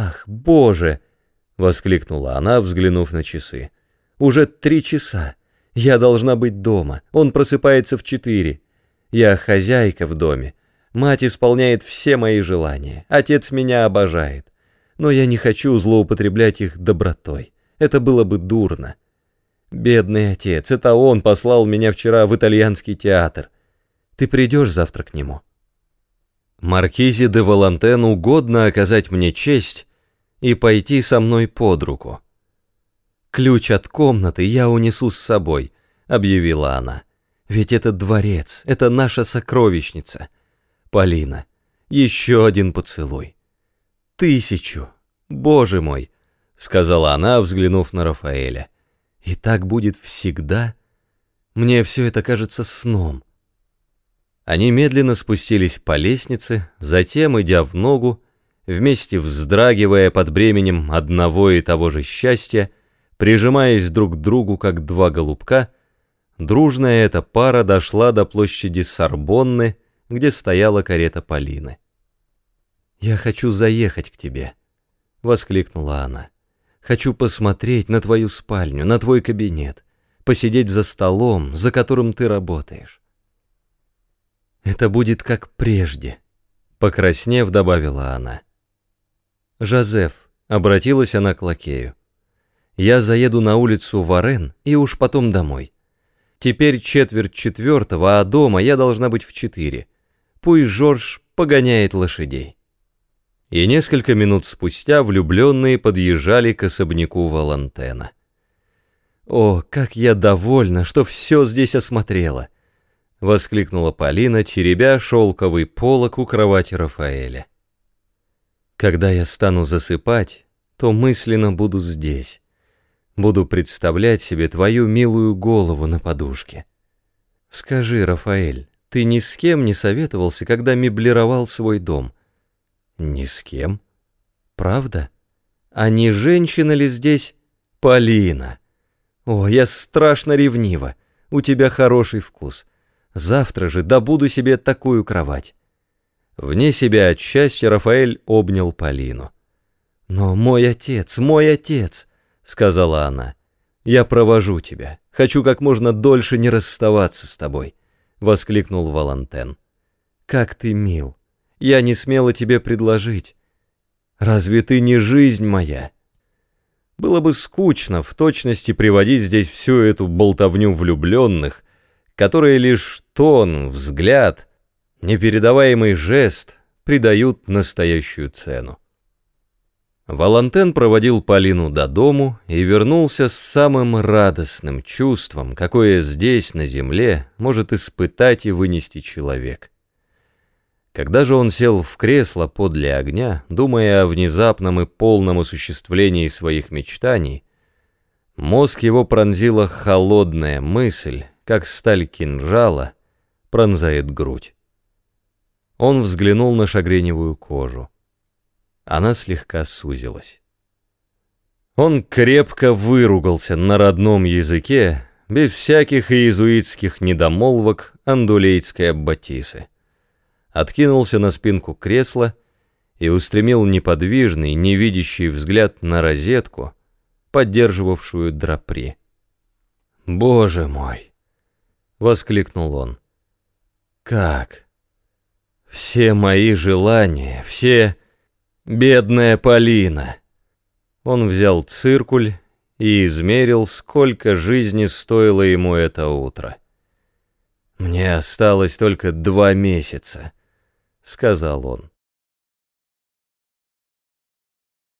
«Ах, Боже!» — воскликнула она, взглянув на часы. «Уже три часа. Я должна быть дома. Он просыпается в четыре. Я хозяйка в доме. Мать исполняет все мои желания. Отец меня обожает. Но я не хочу злоупотреблять их добротой. Это было бы дурно. Бедный отец, это он послал меня вчера в итальянский театр. Ты придешь завтра к нему?» Маркизе де Валантен угодно оказать мне честь и пойти со мной под руку. «Ключ от комнаты я унесу с собой», — объявила она. «Ведь это дворец, это наша сокровищница. Полина, еще один поцелуй. Тысячу, боже мой», — сказала она, взглянув на Рафаэля. «И так будет всегда? Мне все это кажется сном». Они медленно спустились по лестнице, затем, идя в ногу, вместе вздрагивая под бременем одного и того же счастья, прижимаясь друг к другу, как два голубка, дружная эта пара дошла до площади Сорбонны, где стояла карета Полины. «Я хочу заехать к тебе», — воскликнула она. «Хочу посмотреть на твою спальню, на твой кабинет, посидеть за столом, за которым ты работаешь». Это будет как прежде, покраснев, добавила она. Жозеф, обратилась она к лакею. Я заеду на улицу Варен и уж потом домой. Теперь четверть четвертого, а дома я должна быть в четыре. Пусть Жорж погоняет лошадей. И несколько минут спустя влюбленные подъезжали к особняку Валантена. О, как я довольна, что все здесь осмотрела! — воскликнула Полина, теребя шелковый полок у кровати Рафаэля. «Когда я стану засыпать, то мысленно буду здесь. Буду представлять себе твою милую голову на подушке. Скажи, Рафаэль, ты ни с кем не советовался, когда меблировал свой дом?» «Ни с кем. Правда? А не женщина ли здесь Полина? О, я страшно ревнива. У тебя хороший вкус». Завтра же добуду себе такую кровать. Вне себя от счастья Рафаэль обнял Полину. «Но мой отец, мой отец!» — сказала она. «Я провожу тебя. Хочу как можно дольше не расставаться с тобой», — воскликнул Валантен. «Как ты мил! Я не смела тебе предложить. Разве ты не жизнь моя?» Было бы скучно в точности приводить здесь всю эту болтовню влюбленных, которые лишь тон, взгляд, непередаваемый жест придают настоящую цену. Валантен проводил Полину до дому и вернулся с самым радостным чувством, какое здесь, на земле, может испытать и вынести человек. Когда же он сел в кресло подле огня, думая о внезапном и полном осуществлении своих мечтаний, мозг его пронзила холодная мысль, как сталь кинжала, пронзает грудь. Он взглянул на шагреневую кожу. Она слегка сузилась. Он крепко выругался на родном языке, без всяких иезуитских недомолвок андулейтской аббатисы. Откинулся на спинку кресла и устремил неподвижный, невидящий взгляд на розетку, поддерживавшую драпри. «Боже мой!» — воскликнул он. «Как? Все мои желания, все... Бедная Полина!» Он взял циркуль и измерил, сколько жизни стоило ему это утро. «Мне осталось только два месяца», — сказал он.